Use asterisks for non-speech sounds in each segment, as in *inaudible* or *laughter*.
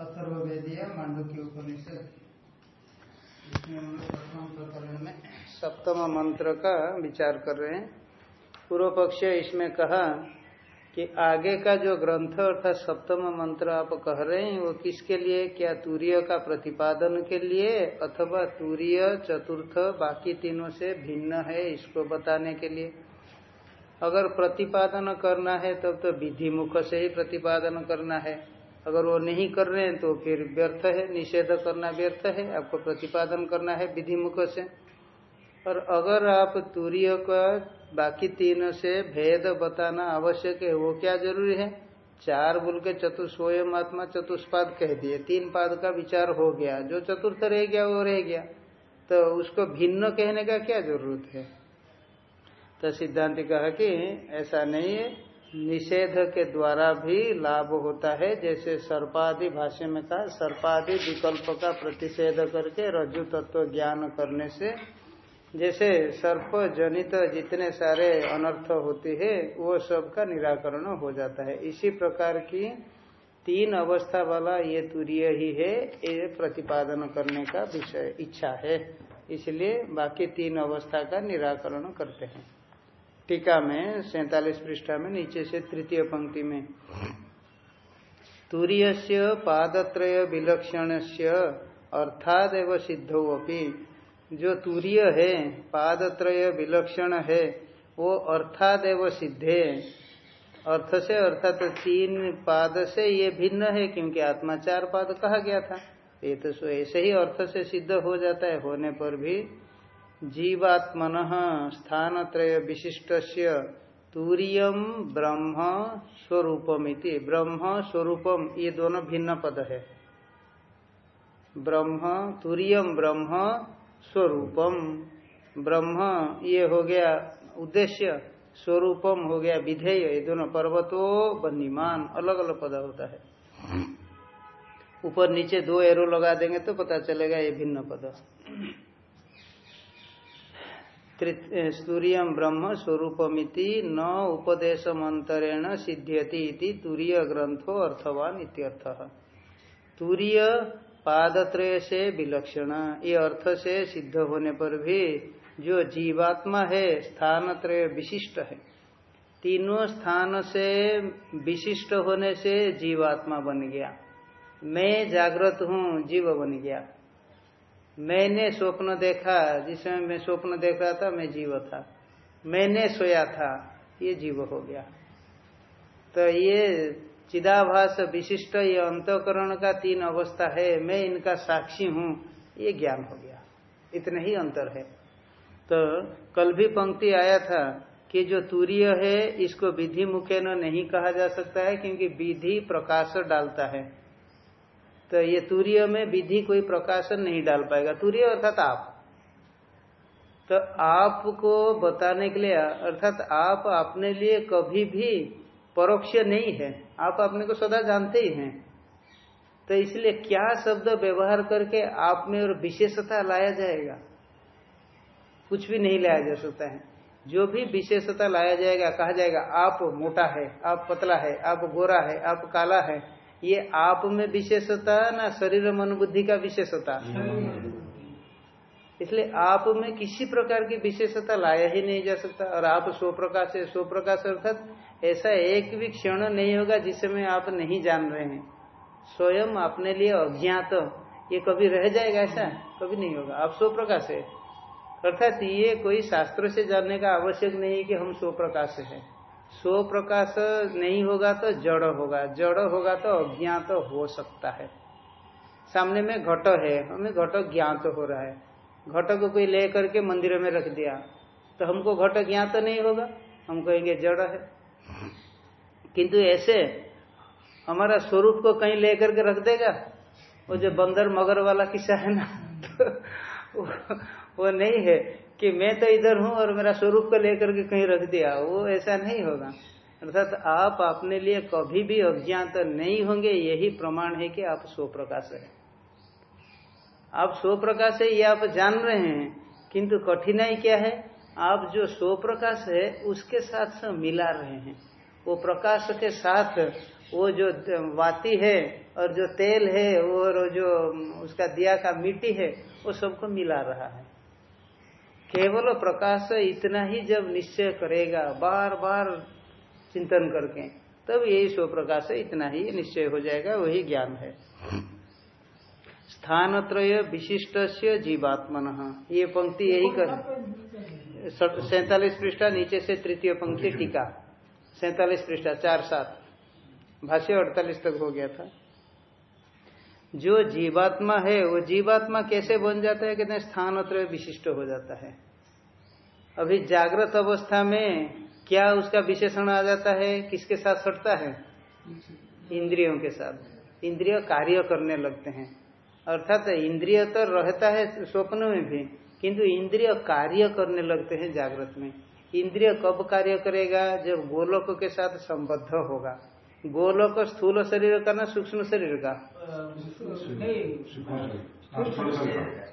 अथर्वेदीय मांडुक्य उपनिषद। प्रथम प्रकरण में सप्तम मंत्र का विचार कर रहे हैं। पूर्व पक्ष इसमें कहा कि आगे का जो ग्रंथ अर्थात सप्तम मंत्र आप कह रहे हैं, वो किसके लिए? क्या तूर्य का प्रतिपादन के लिए अथवा तूर्य, चतुर्थ, बाकी तीनों से भिन्न है इसको बताने के लिए? अगर प्रतिपादन करना है, तब तो विधि मुख से ही प्रतिपादन करना है। अगर वो नहीं कर रहे हैं तो फिर व्यर्थ है, निषेध करना व्यर्थ है, आपको प्रतिपादन करना है विधि मुख से। और अगर आप तूर्य का बाकी तीनों से भेद बताना आवश्यक है, वो क्या ज़रूरी है? चार बोल के चतुर्स्वयं आत्मा चतुष्पाद कह दिए। तीन पाद का विचार हो गया। जो चतुर्थ रह गया, वो रह गया। तो उसको भिन्न कहने का क्या ज़रूरत है? तो सिद्धांत कहा कि ऐसा नहीं है। निषेध के द्वारा भी लाभ होता है, जैसे सर्पादि भाष्य में कहा, सर्पादि विकल्प का प्रतिषेध करके रज्जु तत्व ज्ञान करने से, जैसे सर्प जनित जितने सारे अनर्थ होते हैं, वो सब का निराकरण हो जाता है। इसी प्रकार की तीन अवस्था वाला ये तुरीय ही है, ये प्रतिपादन करने का विषय, इच्छा है। इसलिए बाकी तीन अवस्था का निराकरण करते हैं। टीका में, सैतालीस पृष्ठा में, नीचे से तृतीय पंक्ति में। तूर्य से पादत्रय विलक्षण से अर्थाद एवं सिद्धो अपनी जो तूर्य है, पादत्रय विलक्षण है, वो अर्थात एवं सिद्धे। अर्थ से अर्थात तो तीन पाद से ये भिन्न है, क्योंकि आत्मा चार पाद कहा गया था। ये तो ऐसे ही अर्थ से सिद्ध हो जाता है, होने पर भी जीवात्मन स्थान त्रय विशिष्ट तूर्यम ब्रह्म स्वरूपमिति। ब्रह्म स्वरूपम ये दोनों भिन्न पद है। ब्रह्म तूर्यम ब्रह्म स्वरूपम ब्रह्म, ये हो गया उद्देश्य स्वरूपम हो गया विधेय, ये दोनों पर्वतो बनीमान अलग अलग पद होता है। ऊपर नीचे दो एरो लगा देंगे तो पता चलेगा ये भिन्न पद। सूर्य ब्रह्म स्वरूपमिति न उपदेश मंत्रेण सिद्ध्यति इति तूर्य ग्रंथो अर्थवान इत्यर्थ। तूर्य पादत्रय से विलक्षण। ये अर्थ से सिद्ध होने पर भी जो जीवात्मा है स्थान त्रय विशिष्ट है। तीनों स्थान से विशिष्ट होने से जीवात्मा बन गया। मैं जागृत हूँ, जीव बन गया। मैंने स्वप्न देखा जिसमें मैं स्वप्न देख रहा था, मैं जीव था। मैंने सोया था, ये जीव हो गया। तो ये चिदाभास विशिष्ट, ये अंतकरण का तीन अवस्था है, मैं इनका साक्षी हूँ, ये ज्ञान हो गया। इतने ही अंतर है। तो कल भी पंक्ति आया था कि जो तूर्य है, इसको विधि मुखे नहीं कहा जा सकता है, क्योंकि विधि प्रकाश डालता है। तो ये तूर्य में विधि कोई प्रकाशन नहीं डाल पाएगा। तूर्य अर्थात आप। तो आपको बताने के लिए, अर्थात आप अपने लिए कभी भी परोक्ष नहीं है। आप अपने को सदा जानते ही हैं। तो इसलिए क्या शब्द व्यवहार करके आप में और विशेषता लाया जाएगा? कुछ भी नहीं लाया जा सकता है। जो भी विशेषता लाया जाएगा, कहा जाएगा, आप मोटा है, आप पतला है, आप गोरा है, आप काला है ये आप में विशेषता ना शरीर मन बुद्धि का विशेषता। इसलिए आप में किसी प्रकार की विशेषता लाया ही नहीं जा सकता। और आप स्व प्रकाश है स्व प्रकाश अर्थात ऐसा एक भी क्षण नहीं होगा जिसमें आप नहीं जान रहे हैं। स्वयं अपने लिए अज्ञात। तो, ये कभी रह जाएगा ऐसा? कभी नहीं होगा। आप स्व प्रकाश है। अर्थात ये कोई शास्त्र से जानने का आवश्यक नहीं है कि हम स्व प्रकाश है। स्व प्रकाश नहीं होगा तो जड़ होगा। जड़ होगा तो अज्ञात तो हो सकता है। सामने में घट है हमें घट ज्ञात तो हो रहा है। घट को कोई ले करके मंदिर में रख दिया तो हमको घट ज्ञात तो नहीं होगा। हम कहेंगे जड़ है। किंतु ऐसे हमारा स्वरूप को कहीं ले करके रख देगा वो जो बंदर मगर वाला किस्सा है ना *laughs* तो वो, वो नहीं है। कि मैं तो इधर हूँ और मेरा स्वरूप को लेकर के कहीं रख दिया, वो ऐसा नहीं होगा। अर्थात आप अपने लिए कभी भी अज्ञात नहीं होंगे, यही प्रमाण है कि आप स्व प्रकाश है। आप स्व प्रकाश है, ये आप जान रहे हैं, किंतु कठिनाई क्या है? आप जो स्व प्रकाश है, उसके साथ मिला रहे हैं। वो प्रकाश के साथ, वो जो वाती है और जो तेल है और जो उसका दिया का मिट्टी है, वो सबको मिला रहा है। केवल प्रकाश इतना ही जब निश्चय करेगा बार बार चिंतन करके, तब यही स्व प्रकाश इतना ही निश्चय हो जाएगा, वही ज्ञान है। स्थान त्रय विशिष्ट से जीवात्मन, ये पंक्ति यही कर सैतालीस पृष्ठा नीचे से तृतीय पंक्ति टीका। सैतालीस पृष्ठा, चार सात। भाष्य अड़तालीस तक हो गया था। जो जीवात्मा है, वो जीवात्मा कैसे बन जाता है? कहते हैं, स्थान विशिष्ट हो जाता है। अभी जागृत अवस्था में क्या उसका विशेषण आ जाता है? किसके साथ सटता है? इंद्रियों के साथ। इंद्रिय कार्य करने लगते हैं। अर्थात इंद्रिय तो रहता है स्वप्न में भी, किंतु इंद्रिय कार्य करने लगते हैं जागृत में। इंद्रिय कब कार्य करेगा? जब गोलोक के साथ संबद्ध होगा। गोलोक स्थूल शरीर का ना सूक्ष्म शरीर का?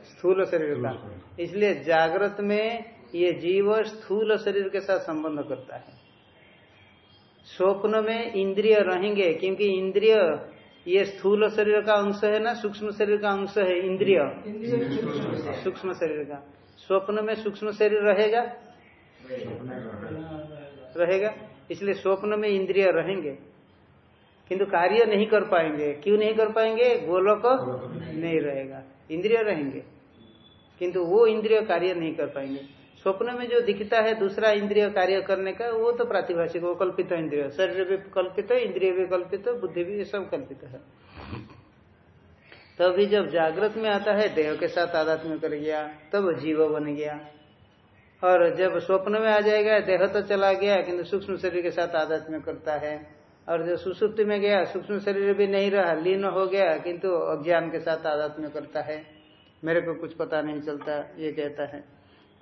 स्थूल शरीर का। इसलिए जागृत में ये जीव स्थूल शरीर के साथ संबंध करता है। स्वप्न में इंद्रिय रहेंगे, क्योंकि इंद्रिय ये स्थूल शरीर का अंश है ना, सूक्ष्म शरीर का अंश है इंद्रिय। सूक्ष्म शरीर का। स्वप्न में सूक्ष्म शरीर रहेगा? रहेगा। इसलिए स्वप्न में इंद्रिय रहेंगे। किंतु कार्य नहीं कर पाएँगे। क्यों नहीं कर पाएँगे? गोलोक नहीं रहेगा। इंद्रिय रहेंगे। किंतु वो इंद्रिय कार्य नहीं कर पाएँगे। स्वप्न में जो दिखता है दूसरा इंद्रिय कार्य करने का, वो तो प्रातिभाषिक, वो कल्पित इंद्रिय। शरीर भी कल्पित, इंद्रिय भी कल्पित, बुद्धि भी सब कल्पित है। तभी जब जागृत में आता है, देह के साथ आध्यात्म कर गया, तब जीव बन गया। और जब स्वप्न में आ जाएगा, देह तो चला गया, किंतु सूक्ष्म शरीर के साथ आध्यात्म करता है। और जो सुसुप्ति में गया, सूक्ष्म शरीर भी नहीं रहा, लीन हो गया, किंतु अज्ञान के साथ आध्यात्म करता है। मेरे को कुछ पता नहीं चलता, ये कहता है,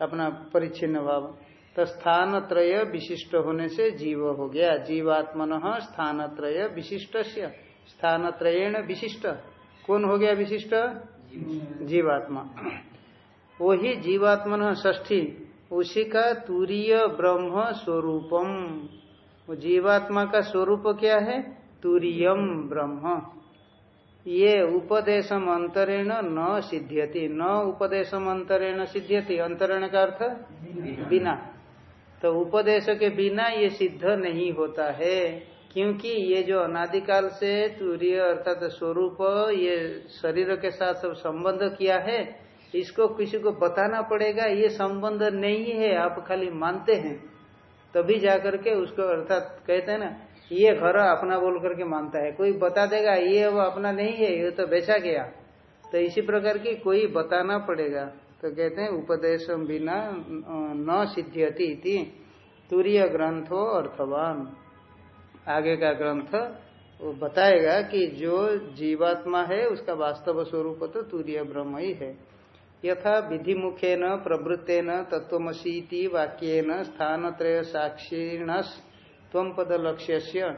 अपना परिच्छिन्न भाव। तो स्थान त्रय विशिष्ट होने से जीव हो गया। जीवात्मन स्थान त्रय विशिष्ट स्थान त्रयेण विशिष्ट। कौन हो गया विशिष्ट? जीवात्मा। वही जीवात्मन ष्ठी उसी का तुरीय ब्रह्म स्वरूपम। वो जीवात्मा का स्वरूप क्या है? तुरीयम ब्रह्म। ये उपदेशम अंतरेण न सिद्ध्यति। न उपदेशम अंतरेण सिद्ध्यति। अंतरेण का अर्थ बिना। तो उपदेश के बिना ये सिद्ध नहीं होता है क्योंकि ये जो अनादिकाल से तूर्य अर्थात स्वरूप ये शरीर के साथ सब संबंध किया है इसको किसी को बताना पड़ेगा ये संबंध नहीं है आप खाली मानते हैं। तभी जाकर के उसको अर्थात कहते हैं ना, ये घर अपना बोल करके मानता है। कोई बता देगा, ये वो अपना नहीं है, ये तो बेचा गया। तो इसी प्रकार की कोई बताना पड़ेगा। तो कहते हैं, उपदेश बिना न सिद्ध्यति तुरीय ग्रंथो अर्थवान। आगे का ग्रंथ वो बताएगा कि जो जीवात्मा है, उसका वास्तव स्वरूप तो तुरीय ब्रह्म ही है। यथा विधि मुखेन प्रवृत्तेन तत्वमसी वाक्यन स्थान त्रय साक्षीण तम पद लक्ष्य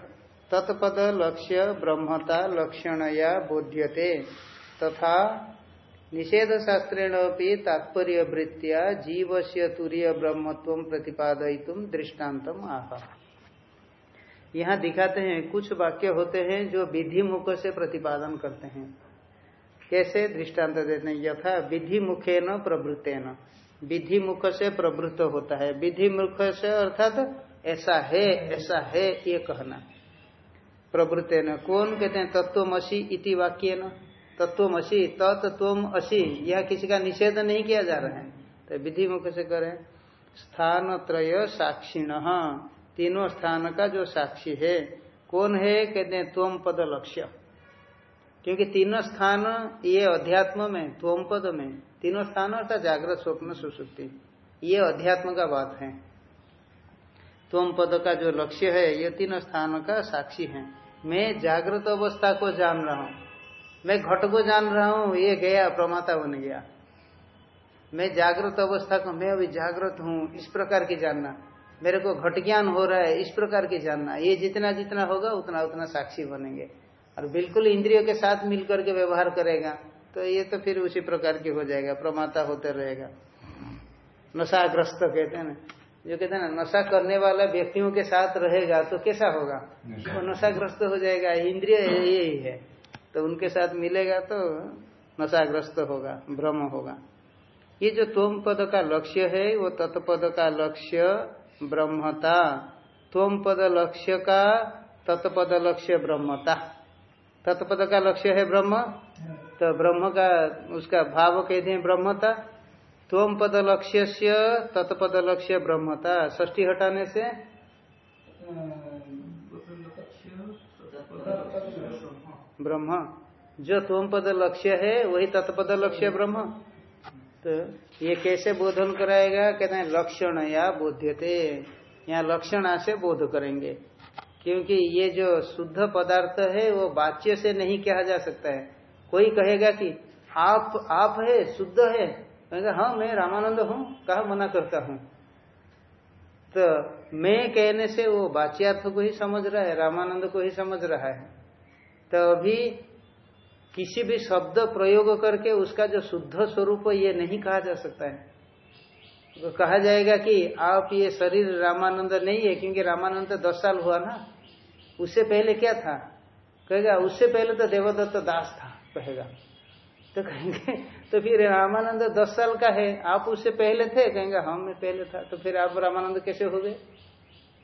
तत्पद लक्ष्य ब्रह्मता लक्षणया बोध्यते। तथा निषेध शास्त्रेण तात्पर्य वृत्तिया जीव से तुरीय ब्रह्मत्व प्रतिपादयितुम दृष्टान्तम आह। यहाँ दिखाते हैं, कुछ वाक्य होते हैं जो विधि मुख से प्रतिपादन करते हैं। कैसे दृष्टांत देते यथा विधि मुखे न प्रवृत्ते न विधि मुख से प्रवृत्त होता है। विधि मुख से अर्थात ऐसा है ऐसा है, ये कहना। प्रवृत्ति न कौन कहते हैं? तत्वमसी इति वाक्य न तत्वमसी तत्व असी यह किसी का निषेध नहीं किया जा रहा है। तो विधि मुख से करें। स्थान त्रय साक्षिण। तीनों स्थान का जो साक्षी है, कौन है? कहते हैं त्वम पद लक्ष्य क्योंकि तीनों स्थान ये अध्यात्म में त्वम पद में, तीनों स्थान अर्थात जागृत स्वप्न सुसुप्ति। ये अध्यात्म का बात है। तुम पद का जो लक्ष्य है, ये तीनों स्थानों का साक्षी है। मैं जागृत अवस्था को जान रहा हूँ। मैं घट को जान रहा हूँ, ये गया, प्रमाता बन गया। मैं जागृत अवस्था को, मैं अभी जागृत हूँ, इस प्रकार की जानना। मेरे को घट ज्ञान हो रहा है, इस प्रकार की जानना। ये जितना जितना होगा, उतना उतना साक्षी बनेंगे। और बिल्कुल इंद्रियों के साथ मिलकर के व्यवहार करेगा तो ये तो फिर उसी प्रकार की हो जाएगा प्रमाता होते रहेगा। नशाग्रस्त कहते हैं ना। जो कहते हैं ना नशा करने वाला व्यक्तियों के साथ रहेगा तो कैसा होगा? वो नशाग्रस्त हो जाएगा इंद्रिय यही है। तो उनके साथ मिलेगा तो नशाग्रस्त होगा भ्रम होगा। ये जो तोम पद का लक्ष्य है वो तत्पद का लक्ष्य ब्रह्मता। तोम पद लक्ष्य का तत्पद लक्ष्य ब्रह्मता। तत्पद का लक्ष्य है ब्रह्म। तो ब्रह्म का उसका भाव कहते हैं ब्रह्मता। तोम पद लक्ष्य से तत्पद लक्ष्य ब्रह्मता। ष्टी हटाने से? ब्रह्म। जो तोम पद लक्ष्य है, वही तत्पद लक्ष्य ब्रह्म। तो ये कैसे बोधन कराएगा? कहते हैं लक्षण या बोध्यते। यहाँ लक्षणा से बोध करेंगे। क्योंकि ये जो शुद्ध पदार्थ है, वो वाच्य से नहीं कहा जा सकता है। कोई कहेगा कि, आप आप है, शुद्ध है। कहेगा हाँ मैं रामानंद हूँ, कहा मना करता हूँ? तो मैं कहने से वो बाच्यार्थ को ही समझ रहा है, रामानंद को ही समझ रहा है। तो अभी किसी भी शब्द प्रयोग करके उसका जो शुद्ध स्वरूप ये नहीं कहा जा सकता है। तो कहा जाएगा कि आप ये शरीर रामानंद नहीं है क्योंकि रामानंद दस साल हुआ ना। उससे पहले क्या था? कहेगा उससे पहले तो देवदत्त दास था कहेगा। तो कहेंगे तो फिर रामानंद दस साल का है आप उससे पहले थे? कहेंगे हम हाँ, मैं पहले था। तो फिर आप रामानंद कैसे हो गए?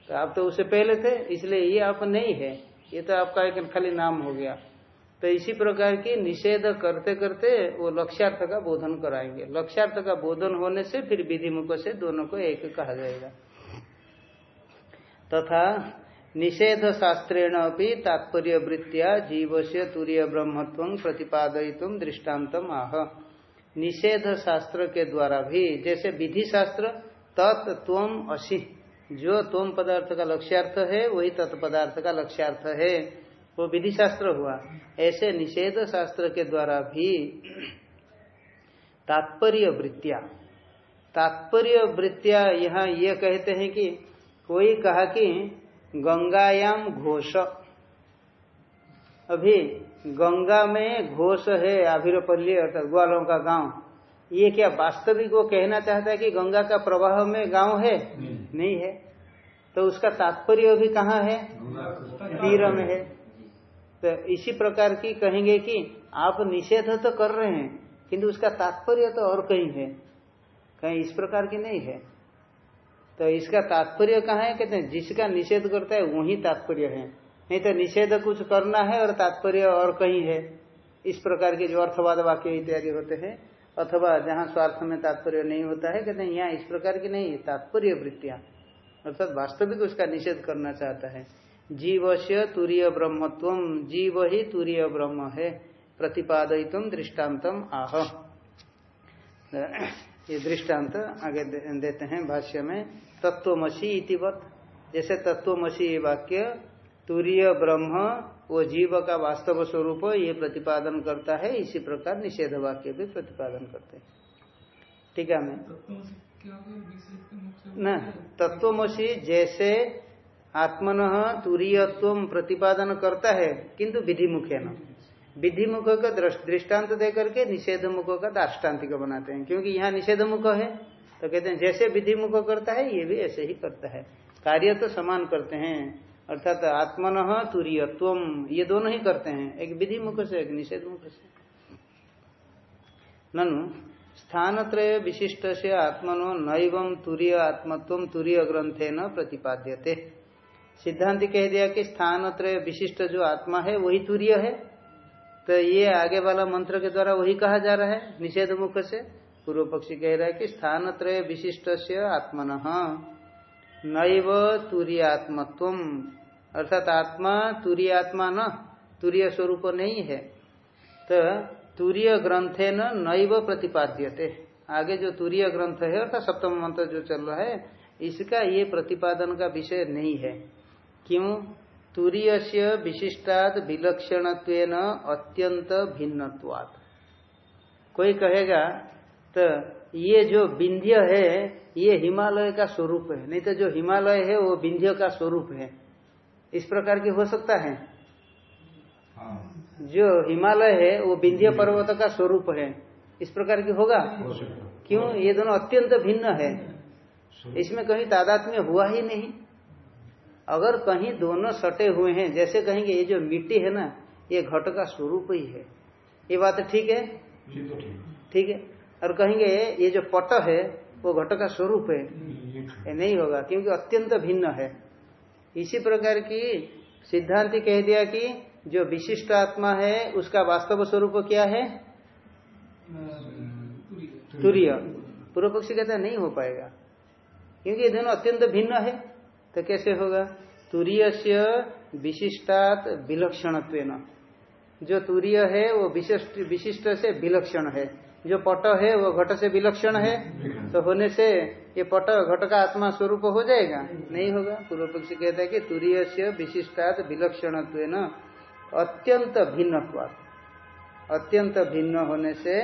तो आप तो उससे पहले थे इसलिए ये आप नहीं है। ये तो आपका एक खाली नाम हो गया। तो इसी प्रकार की निषेध करते करते वो लक्ष्यार्थ का बोधन कराएँगे। लक्ष्यार्थ का बोधन होने से फिर विधि मुख से दोनों को एक कहा जाएगा। तथा निषेध शास्त्रेण भी तात्पर्य वृत्तिया जीव से तुरीय ब्रह्मत्व प्रतिपादय दृष्टान्तम आह। निषेध शास्त्र के द्वारा भी, जैसे विधि शास्त्र तत्व असी। जो तोम पदार्थ का लक्ष्यार्थ है, वही तत्पदार्थ का लक्ष्यार्थ है। वो विधि शास्त्र हुआ। ऐसे निषेध शास्त्र के द्वारा भी तात्पर्य वृत्तिया तात्पर्य वृत्तिया यहाँ ये कहते हैं कि कोई कहा कि गंगायाम घोष। अभी गंगा में घोष है आभिरोपल्ली अर्थात ग्वालों का गाँव। ये क्या वास्तविक वो कहना चाहता है कि गंगा का प्रवाह में गाँव है? नहीं, नहीं है। तो उसका तात्पर्य भी कहाँ है? तीर में है। तो इसी प्रकार की कहेंगे कि आप निषेध तो कर रहे हैं, किंतु उसका तात्पर्य तो और कहीं है। कहीं इस प्रकार की नहीं है। तो इसका तात्पर्य कहाँ है? कहते हैं, जिसका निषेध करता है, वही तात्पर्य है। नहीं तो निषेध कुछ करना है और तात्पर्य और कहीं है। इस प्रकार के जो अर्थवाद वाक्य इत्यादि होते हैं, अथवा जहाँ स्वार्थ में तात्पर्य नहीं होता है, कहते हैं, यहाँ इस प्रकार की नहीं है, तात्पर्य वृत्तियाँ। अर्थात वास्तविक उसका निषेध करना चाहता है। जीव से तुरीय ब्रह्मत्व जीव ही तुरीय ब्रह्म है प्रतिपादयितुम दृष्टान्तम आह। ये दृष्टांत आगे देते हैं भाष्य में तत्वमसी इतिवत जैसे तत्वमसी वाक्य तुरीय ब्रह्म वो जीव का वास्तव स्वरूप ये प्रतिपादन करता है इसी प्रकार निषेध वाक्य भी प्रतिपादन करते हैं। ठीक है मैं न तत्वमसी जैसे आत्मन तुरीयत्व प्रतिपादन करता है, किंतु विधि मुख्य न। विधि मुख का दृष्टांत दे करके निषेध मुख का दाष्टान्तिक बनाते हैं। क्योंकि यहाँ निषेध मुख है तो कहते हैं, जैसे विधि मुख करता है, ये भी ऐसे ही करता है। कार्य तो समान करते हैं, अर्थात आत्मन तुरीयत्व, ये दोनों ही करते हैं। एक विधि मुख से, एक निषेध मुख से। ननु स्थान त्रय विशिष्ट से आत्मनो नैवम तुरीय आत्मत्व तुरीय ग्रंथे न प्रतिपाद्यते। सिद्धांत कह दिया कि स्थान त्रय विशिष्ट जो आत्मा है, वही तुरीय है। तो ये आगे वाला मंत्र के द्वारा वही कहा जा रहा है, निषेध मुख से। पूर्व पक्षी कह रहा है कि स्थान त्रय विशिष्ट से आत्मन। नैव तुरीयात्मत्व अर्थात आत्मा तुरीय आत्मा न तुरीय स्वरूप नहीं है। तो तुरीय ग्रंथे नैव प्रतिपाद्यते। आगे जो तुरीय ग्रंथ है, अर्थात सप्तम मंत्र जो चल रहा है, इसका ये प्रतिपादन का विषय नहीं है। क्यों तुरीय से विशिष्टाद विलक्षण अत्यंत भिन्नवाद कोई कहेगा तो ये जो विंध्य है ये हिमालय का स्वरूप है। नहीं तो जो हिमालय है वो विंध्य का स्वरूप है। इस प्रकार की हो सकता है? हाँ। जो हिमालय है वो विंध्य पर्वत का स्वरूप है। इस प्रकार की होगा? क्यों? ये दोनों अत्यंत भिन्न है। इसमें कहीं तादात्म्य हुआ ही नहीं। अगर कहीं दोनों सटे हुए हैं जैसे कहेंगे ये जो मिट्टी है ना ये घट का स्वरूप ही है। ये बात ठीक है? तो ठीक है। और कहेंगे ये जो पट है वो घट का स्वरूप है। ये नहीं होगा क्योंकि अत्यंत भिन्न है। इसी प्रकार की सिद्धांति कह दिया कि जो विशिष्ट आत्मा है उसका वास्तव स्वरूप क्या है? तुरीय। पूर्व पक्षी कहता नहीं हो पाएगा। क्योंकि ये दोनों अत्यंत भिन्न है। तो कैसे होगा? तुरीय से विशिष्टात विलक्षण जो तुरीय है, वो विशिष्ट विशिष्ट से विलक्षण है। जो पट है, वो घट से विलक्षण है। तो होने से ये पट घट का आत्मा स्वरूप हो जाएगा? नहीं होगा। पूर्व पक्षी कहता है कि तुरीय से विशिष्टात विलक्षण अत्यंत भिन्न अत्यंत भिन्न होने से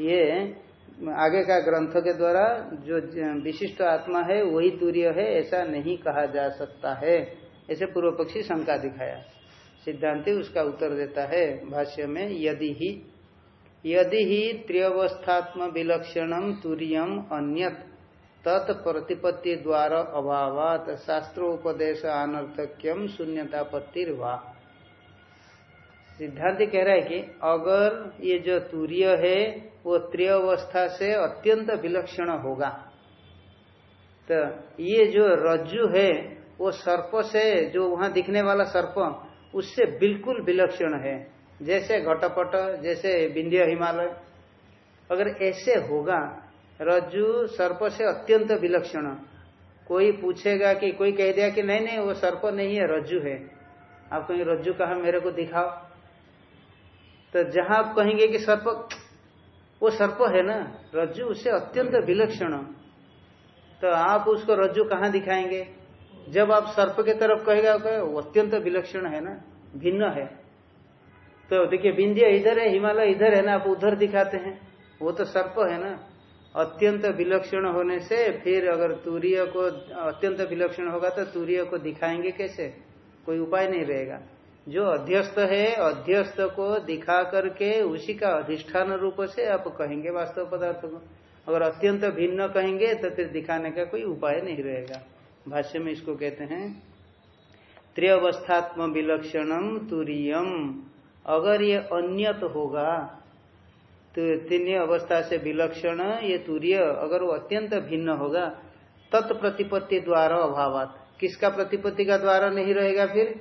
ये आगे का ग्रंथ के द्वारा जो विशिष्ट आत्मा है, वही तुरीय है, ऐसा नहीं कहा जा सकता है। ऐसे पूर्व पक्षी शंका दिखाया। सिद्धांति उसका उत्तर देता है भाष्य में, यदि ही यदि ही त्रियवस्थात्म विलक्षणम तुरीयम अन्यत तत्प्रतिपत्ति द्वारा अभावात, शास्त्रोपदेश अनर्थक्यम शून्यतापत्तिर्वा सिद्धांत कह रहा है कि अगर ये जो तूर्य है, वो त्रियवस्था से अत्यंत विलक्षण होगा। तो ये जो रज्जु है, वो सर्प से, जो वहाँ दिखने वाला सर्प, उससे बिल्कुल विलक्षण है। जैसे घटपट, जैसे बिंदिया हिमालय। अगर ऐसे होगा, रज्जु सर्प से अत्यंत विलक्षण। कोई पूछेगा कि, कोई कह दिया कि, नहीं नहीं, वो सर्प नहीं है, रज्जु है। आप कहीं रज्जु कहा मेरे को दिखाओ? तो जहाँ आप कहेंगे कि सर्प, वो सर्प है ना? रज्जु, उससे अत्यंत विलक्षण। तो आप उसको रज्जु कहाँ दिखाएँगे? जब आप सर्प के तरफ़ कहेगा वो अत्यंत विलक्षण है ना? भिन्न है। तो देखिए बिंदिया इधर है, हिमालय इधर है ना? आप उधर दिखाते हैं। वो तो सर्प है ना? अत्यंत विलक्षण होने से फिर अगर तूर्य को अत्यंत विलक्षण होगा तो तूर्य को दिखाएँगे कैसे? कोई उपाय नहीं रहेगा। जो अध्यस्त है, अध्यस्त को दिखा करके उसी का अधिष्ठान रूप से आप कहेंगे वास्तव पदार्थ को। अगर अत्यंत भिन्न कहेंगे तो फिर दिखाने का कोई उपाय नहीं रहेगा। भाष्य में इसको कहते हैं, त्रियवस्थात्म विलक्षणम तुरीयम। अगर ये अन्यत होगा तो तीन अवस्था से विलक्षण ये तुरीय, अगर वो अत्यंत भिन्न होगा, तत्प्रतिपत्ति द्वारा अभावात। किसका प्रतिपत्ति का द्वारा नहीं रहेगा फिर?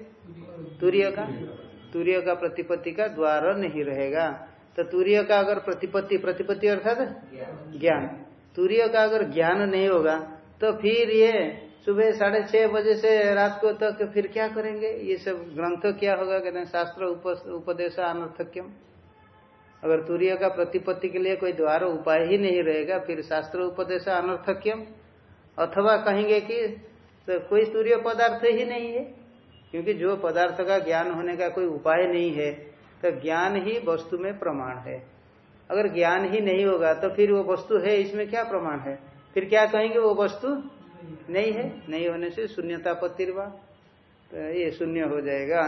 तूर्य का? तूर्य का प्रतिपत्ति का द्वार नहीं रहेगा। तो तूर्य का अगर प्रतिपत्ति प्रतिपत्ति अर्थात ज्ञान। तूर्य का अगर ज्ञान नहीं होगा तो फिर ये सुबह साढ़े छह बजे से रात को तक तो फिर क्या करेंगे? ये सब ग्रंथ क्या होगा? कहते हैं शास्त्र उपदेश, अनर्थक्यम। अगर तूर्य का प्रतिपत्ति के लिए कोई द्वार, उपाय ही नहीं रहेगा, फिर शास्त्र, उपदेश, अनर्थक्यम। अथवा कहेंगे कि तो कोई तूर्य पदार्थ ही नहीं है। क्योंकि जो पदार्थ का ज्ञान होने का कोई उपाय नहीं है तो ज्ञान ही वस्तु में प्रमाण है। अगर ज्ञान ही नहीं होगा तो फिर वो वस्तु है, इसमें क्या प्रमाण है? फिर क्या कहेंगे वो वस्तु? नहीं है। नहीं होने से शून्यता पत्तिर्वा तो ये शून्य हो जाएगा।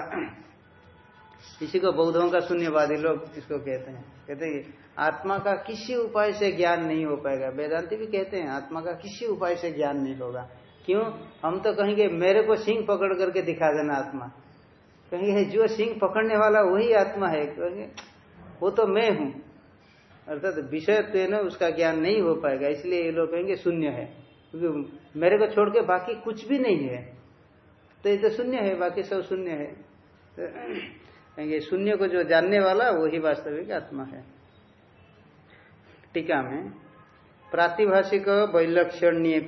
इसी को बौद्धों का शून्यवादी लोग इसको कहते हैं। कहते हैं आत्मा का किसी उपाय से ज्ञान नहीं हो पाएगा। वेदांति भी कहते हैं, आत्मा का किसी उपाय से ज्ञान नहीं होगा। क्यों? हम तो कहेंगे, मेरे को सिंह पकड़ करके दिखा देना आत्मा। कहेंगे जो सिंह पकड़ने वाला, वही आत्मा है। कहेंगे, वो तो मैं हूँ। अर्थात विषय तो ना, उसका ज्ञान नहीं हो पाएगा। इसलिए ये लोग कहेंगे, शून्य है। क्योंकि मेरे को छोड़ के बाकी कुछ भी नहीं है। तो ये तो शून्य है, बाकी सब शून्य है। तो कहेंगे, शून्य को जो जानने वाला, वही वास्तविक आत्मा है। टीका में, प्रातिभाषिक वैलक्षण्य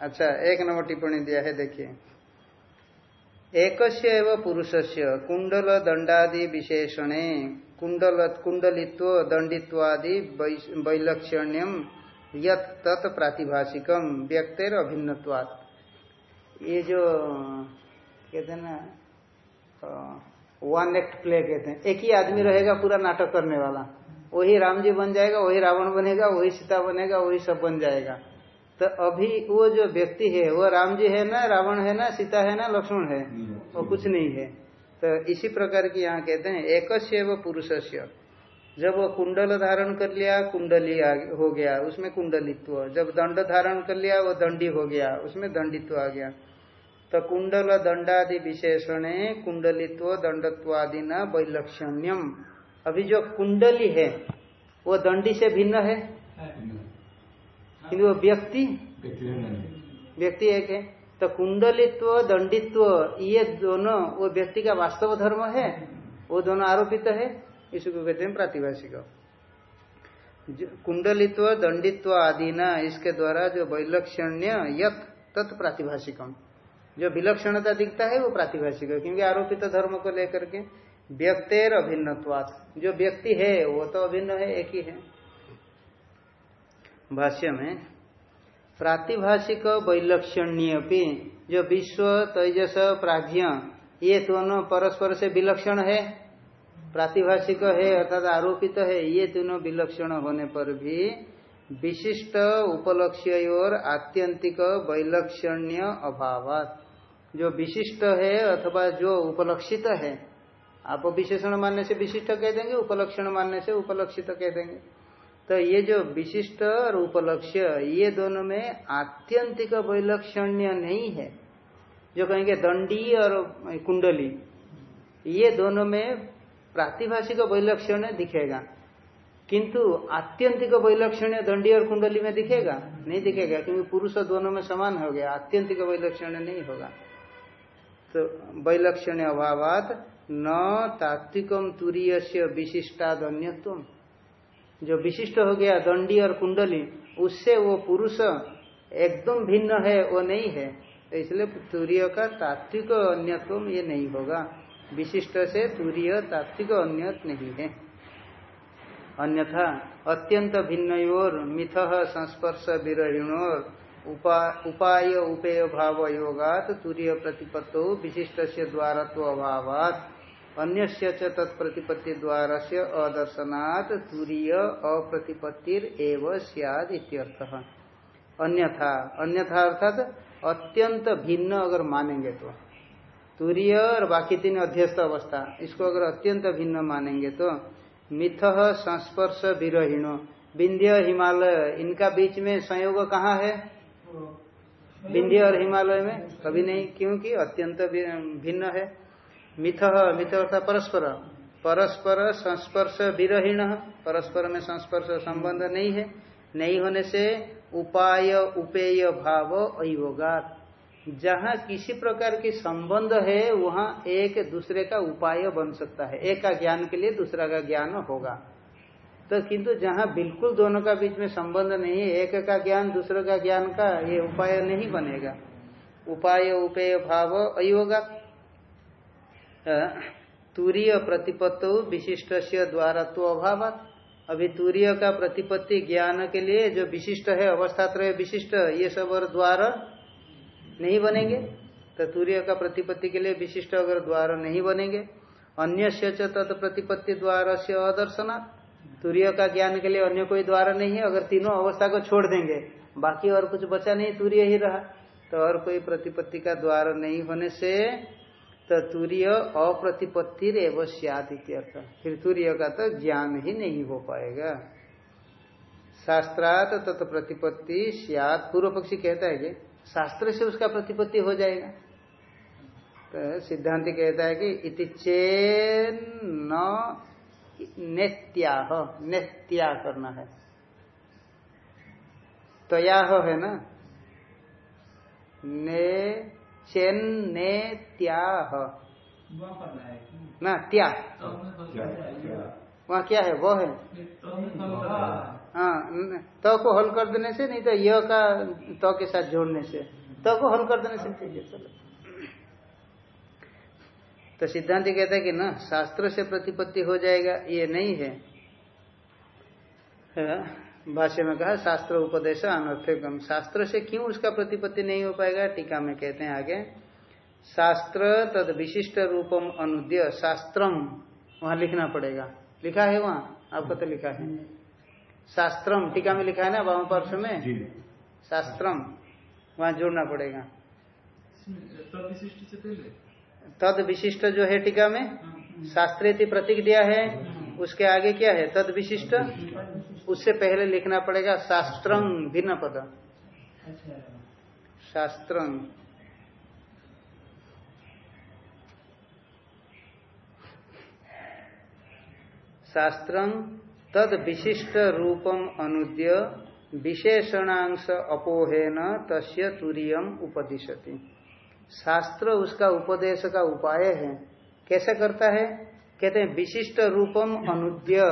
अच्छा एक नंबर टिप्पणी दिया है, देखिए। एक पुरुष से कुंडल दंडादि विशेषणे कुंडल, कुंडलित्व दंडित्वादि वैलक्षण्यम यत तत् प्रातिभाषिकम व्यक्तिर अभिन्नवाद ये जो, कहते हैं ना वन एक्ट प्ले कहते हैं, एक ही आदमी रहेगा पूरा नाटक करने वाला। वही राम जी बन जाएगा, वही रावण बनेगा, वही सीता बनेगा, वही सब बन जाएगा। तो अभी वो जो व्यक्ति है वो राम जी है ना रावण है ना सीता है ना लक्ष्मण है वो कुछ नहीं है। तो इसी प्रकार की यहाँ कहते हैं एक पुरुष जब वो कुंडल धारण कर लिया कुंडली हो गया उसमें कुंडलित्व। जब दंड धारण कर लिया वो दंडी हो गया उसमें दंडित्व आ गया। तो कुंडल दंडादि विशेषण कुंडलित्व दंडत्वादि न वैलक्षण्यम। अभी जो कुंडली है वो दंडी से भिन्न है? किंतु वो व्यक्ति व्यक्ति एक है। तो कुंडलित्व, दंडित्व, ये दोनों, वो व्यक्ति का वास्तव धर्म है, वो दोनों आरोपित है, इसको कहते हैं प्रातिभाषिक। कुंडलित्व, दंडित्व आदि न, इसके द्वारा जो वैलक्षण्य यथ तत् प्रातिभाषिकम। जो विलक्षणता दिखता है, वो प्रातिभाषिक, क्योंकि आरोपित धर्म को लेकर के व्यक्तिर अभिन्नवाद जो व्यक्ति है, वो तो अभिन्न है, एक ही है। भाष्य में, प्रातिभाषिक वैलक्षण्य जो विश्व, तेजस, प्राज्ञ, ये दोनों परस्पर से विलक्षण है। प्रातिभाषिक है अर्थात आरोपित तो है, ये दोनों विलक्षण होने पर भी विशिष्ट उपलक्ष्य और आत्यंतिक वैलक्षण्य अभाव जो विशिष्ट है अथवा जो उपलक्षित है, आप विशेषण मानने से विशिष्ट कह देंगे, उपलक्षण मानने से उपलक्षित कह देंगे। तो ये जो विशिष्ट और उपलक्ष्य ये दोनों में आत्यंतिक वैलक्षण्य नहीं है। जो कहेंगे दंडी और कुंडली, ये दोनों में प्रातिभाषिक वैलक्षण दिखेगा। किंतु आत्यंतिक वैलक्षण दंडी और कुंडली में दिखेगा? नहीं दिखेगा, क्योंकि पुरुष दोनों में समान हो गया, आत्यंतिक वैलक्षण नहीं होगा। तो वैलक्षण्य अभावात न तात्विकम तुरीय से विशिष्टादन्यत्व जो विशिष्ट हो गया दंडी और कुंडली, उससे वो पुरुष एकदम भिन्न है, वो नहीं है। तो इसलिए तूर्य का तात्विक अन्यत्व ये नहीं होगा। विशिष्ट से तूर्य तात्विक अन्य नहीं है। अन्यथा अत्यंत भिन्न मिथ संस्पर्श विरहिणोर उपाय उपेय भाव योगात तूर्य प्रतिपत्तो विशिष्ट से द्वारत्व अभावात। अन्य तत्प्रतिपत्ति द्वारा से अदर्शनात् तूर्य अप्रतिपत्तिर एव सियाद अन्यथा अन्यथा अर्थात अत्यंत भिन्न अगर मानेंगे तो। तूर्य और बाकी तीन अध्यस्त अवस्था, इसको अगर अत्यंत भिन्न मानेंगे तो मिथ संस्पर्श विरहीणो। विंध्य हिमालय, इनका बीच में संयोग कहाँ है? विंध्य और हिमालय में? कभी नहीं, क्योंकि अत्यंत भिन्न है। मिथ मिथ अर्थात परस्पर। परस्पर संस्पर्श विरहीण। परस्पर में संस्पर्श संबंध नहीं है। नहीं होने से उपाय, उपेय, भाव अयोगात। जहाँ किसी प्रकार की संबंध है, वहाँ एक दूसरे का उपाय बन सकता है। एक का ज्ञान के लिए दूसरा का ज्ञान होगा। तो किंतु जहाँ बिल्कुल दोनों का बीच में संबंध नहीं है, एक का ज्ञान, दूसरे का ज्ञान का, ये उपाय नहीं बनेगा। उपाय, उपेय, भाव अयोगा तूरीय प्रतिपत्तो विशिष्ट से द्वारा तो अभाव अभी तूर्य का प्रतिपत्ति ज्ञान के लिए जो विशिष्ट है, अवस्थात्रय विशिष्ट, ये सब और द्वार नहीं बनेंगे। तो तूर्य का प्रतिपत्ति के लिए विशिष्ट अगर द्वार नहीं बनेंगे। अन्य से प्रतिपत्ति द्वार से अदर्शना। तूर्य का ज्ञान के लिए अन्य कोई द्वार नहीं है, अगर तीनों अवस्था को छोड़ देंगे। बाकी और कुछ बचा नहीं, तूर्य ही रहा। तो और कोई प्रतिपत्ति का द्वार नहीं होने से तो तूर्य अप्रतिपत्ति एवं सियात फिर तूर्य का तो ज्ञान ही नहीं हो पाएगा। शास्त्रात तत् प्रतिपत्ति सियात। पूर्व पक्षी कहता है कि शास्त्र से उसका प्रतिपत्ति हो जाएगा। तो सिद्धांत कहता है कि इति चेन न नेत्याह, नेत्या करना है। तयाह है ना? ने चेन ने त्याह ना त्या। वहाँ क्या है? वो है। हाँ तो को हल कर देने से नहीं तो यह का तो के साथ जोड़ने से। तो को हल कर देने से। ठीक है चलो। तो सिद्धांत कहता है कि ना शास्त्र से प्रतिपत्ति हो जाएगा ये नहीं है। भाष्य में कहा शास्त्र उपदेश अनर्थकम शास्त्र से क्यों उसका प्रतिपत्ति नहीं हो पाएगा? टीका में कहते हैं आगे। शास्त्र तद विशिष्ट रूपम अनुद्य शास्त्रम। वहाँ लिखना पड़ेगा। लिखा है वहाँ? आपको तो लिखा है। शास्त्रम टीका में लिखा है ना वाम पार्श्व में? शास्त्रम। वहाँ जोड़ना पड़ेगा। तद विशिष्ट जो है टीका में शास्त्र प्रतीक दिया है। उसके आगे क्या है? तद विशिष्ट उससे पहले लिखना पड़ेगा शास्त्रंग भिन्न पद शास्त्रंग शास्त्रं तद विशिष्ट रूपम अनुद्य विशेषणांश अपोहेन तस्य तुरीयम उपदिशति। शास्त्र उसका उपदेश का उपाय है। कैसे करता है? कहते हैं, विशिष्ट रूपम अनुद्य,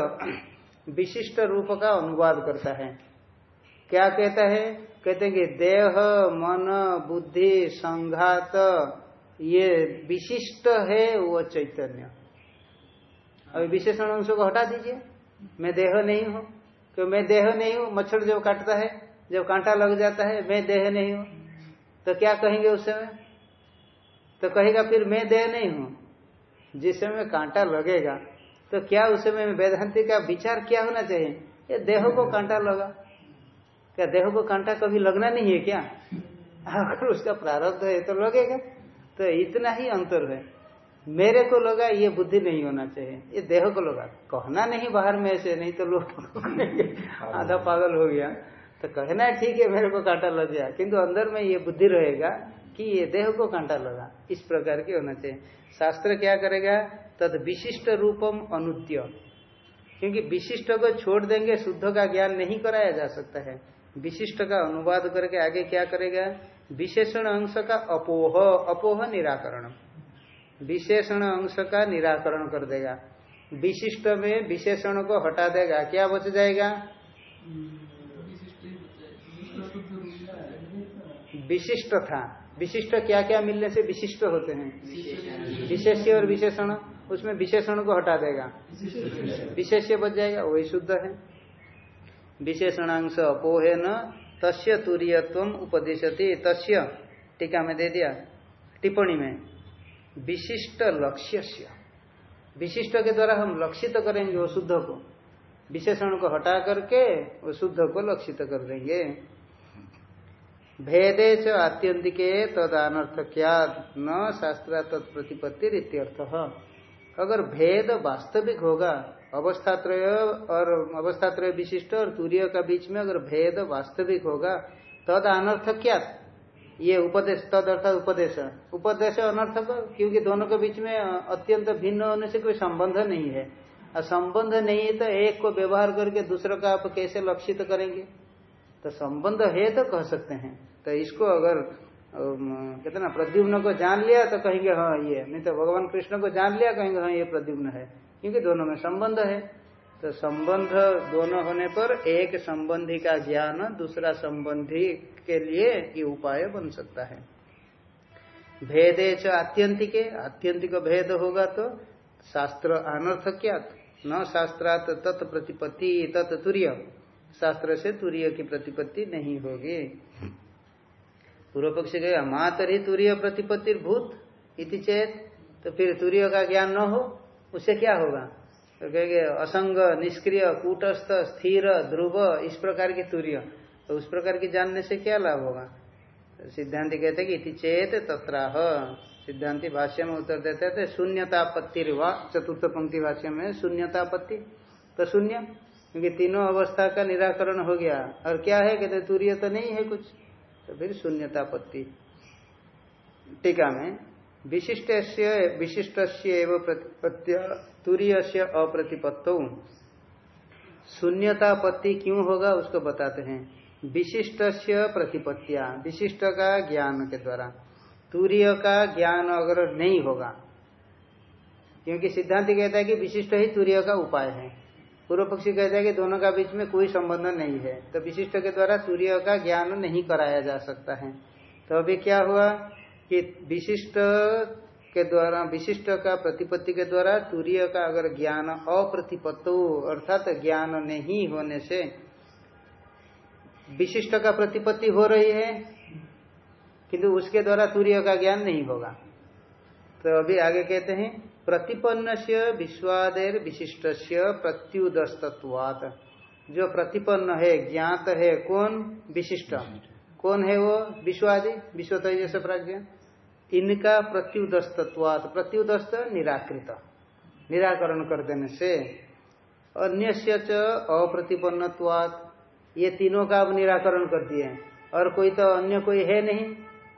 विशिष्ट रूप का अनुवाद करता है। क्या कहता है? कहते हैं कि देह, मन, बुद्धि, संघात, ये विशिष्ट है वो चैतन्य। अभी विशेषण अंश को हटा दीजिए। मैं देह नहीं हूँ। क्यों? मैं देह नहीं हूँ। मच्छर जब काटता है, जब कांटा लग जाता है, मैं देह नहीं हूँ। तो क्या कहेंगे उस समय? तो कहेगा, फिर मैं देह नहीं हूँ। जिस समय कांटा लगेगा तो क्या उस समय वेदांति का विचार क्या होना चाहिए? ये देह को कांटा लगा। क्या देह को कांटा कभी लगना नहीं है क्या? अगर उसका प्रारब्ध है तो लगेगा। तो इतना ही अंतर है। मेरे को लगा ये बुद्धि नहीं होना चाहिए। ये देह को लगा। कहना नहीं बाहर में ऐसे, नहीं तो लोग *laughs* आधा पागल हो गया। तो कहना ठीक है, मेरे को कांटा लग गया। किंतु अंदर में ये बुद्धि रहेगा कि ये देह को कांटा लगा। इस प्रकार की होना चाहिए। शास्त्र क्या करेगा? तद विशिष्ट रूपम अनुद्य क्योंकि विशिष्ट को छोड़ देंगे शुद्ध का ज्ञान नहीं कराया जा सकता है। विशिष्ट का अनुवाद करके आगे क्या करेगा? विशेषण अंश का अपोह अपोह निराकरण। विशेषण अंश का निराकरण कर देगा। विशिष्ट में विशेषण को हटा देगा। क्या बच जाएगा। विशिष्ट था। विशिष्ट क्या क्या मिलने से विशिष्ट होते हैं। विशेष्य और विशेषण, उसमें विशेषण को हटा देगा। विशेष्य बच जाएगा, वही शुद्ध है। विशेषणांश अपोहे न, तस्य तुरीयत्व उपदेशति तस्य, टीका में दे दिया। टिप्पणी में, विशिष्ट लक्ष्य विशिष्ट के द्वारा हम लक्षित करेंगे वो शुद्ध को। विशेषण को हटा करके वो शुद्ध को लक्षित कर देंगे। भेदे च आत्यंतिके तद क्या न शास्त्र तत्प्रतिपत्ति इत्यर्थ अगर भेद वास्तविक होगा, अवस्थात्रय और अवस्थात्रय विशिष्ट और तूर्य का बीच में अगर भेद वास्तविक होगा तद अनर्थक्या ये उपदेश, तद अर्थात उपदेश। उपदेश अनर्थक, क्योंकि दोनों के बीच में अत्यंत भिन्न होने से कोई संबंध नहीं है। और संबंध नहीं है तो एक को व्यवहार करके दूसरे का आप कैसे लक्षित करेंगे? तो संबंध है तो कह सकते हैं। तो इसको अगर कहते ना, प्रद्युम्न को जान लिया तो कहेंगे हाँ ये। नहीं तो भगवान कृष्ण को जान लिया, कहेंगे हाँ ये प्रद्युम्न है। क्योंकि दोनों में संबंध है। तो संबंध दोनों होने पर एक संबंधी का ज्ञान दूसरा संबंधी के लिए ये उपाय बन सकता है। भेदे च आत्यंतिके, आत्यंतिक भेद होगा तो शास्त्र अनर्थक्यात। न शास्त्रात तत् प्रतिपत्ति, तत् तुर्य शास्त्र से तुर्य की प्रतिपत्ति नहीं होगी। पूर्व पक्ष गया माँ तरी तुर्य प्रतिपत्ति भूत इति चेत। तो फिर तुर्य का ज्ञान न हो उससे क्या होगा? तो कहेंगे, असंग, निष्क्रिय, कूटस्थ, स्थिर, ध्रुव, इस प्रकार की तुर्य। तो उस प्रकार की जानने से क्या लाभ होगा? सिद्धांति कहते हैं कि चेत तत्राह। सिद्धांति भाष्य में उत्तर देते थे शून्यतापत्ति चतुर्थ पंक्ति भाष्य में, शून्यतापत्ति। तो शून्य। क्योंकि तीनों अवस्था का निराकरण हो गया। और क्या है? कहते तूर्य तो नहीं है कुछ। तो फिर शून्यतापत्ति टीका में विशिष्ट विशिष्ट तूर्य से अप्रतिपत्तो। शून्यतापत्ति क्यों होगा? उसको बताते हैं। विशिष्ट प्रतिपत्तिया। विशिष्ट का ज्ञान के द्वारा। तूर्य का ज्ञान अगर नहीं होगा, क्योंकि सिद्धांत कहता है कि विशिष्ट ही तूर्य का उपाय है। पूर्व पक्षी कहता है कि दोनों का बीच में कोई संबंध नहीं है। तो विशिष्ट के द्वारा सूर्य का ज्ञान नहीं कराया जा सकता है। तो अभी क्या हुआ कि विशिष्ट के द्वारा, विशिष्ट का प्रतिपत्ति के द्वारा सूर्य का अगर ज्ञान अप्रतिपत्तो, अर्थात ज्ञान नहीं होने से विशिष्ट का प्रतिपत्ति हो रही है, किंतु उसके द्वारा सूर्य का ज्ञान नहीं होगा। तो अभी आगे कहते हैं प्रतिपन्न से विश्वादेर विशिष्ट से प्रत्युदस्तत्वात। जो प्रतिपन्न है ज्ञात है कौन? विशिष्ट। कौन है वो? विश्वादि? विश्व तेजस प्राज्ञ। इनका प्रत्युदस्तत्वात। प्रत्युदस्त निराकृत। निराकरण कर देने से। अन्य अप्रतिपन्नवाद ये तीनों का अब निराकरण कर दिए। और कोई तो अन्य कोई है नहीं।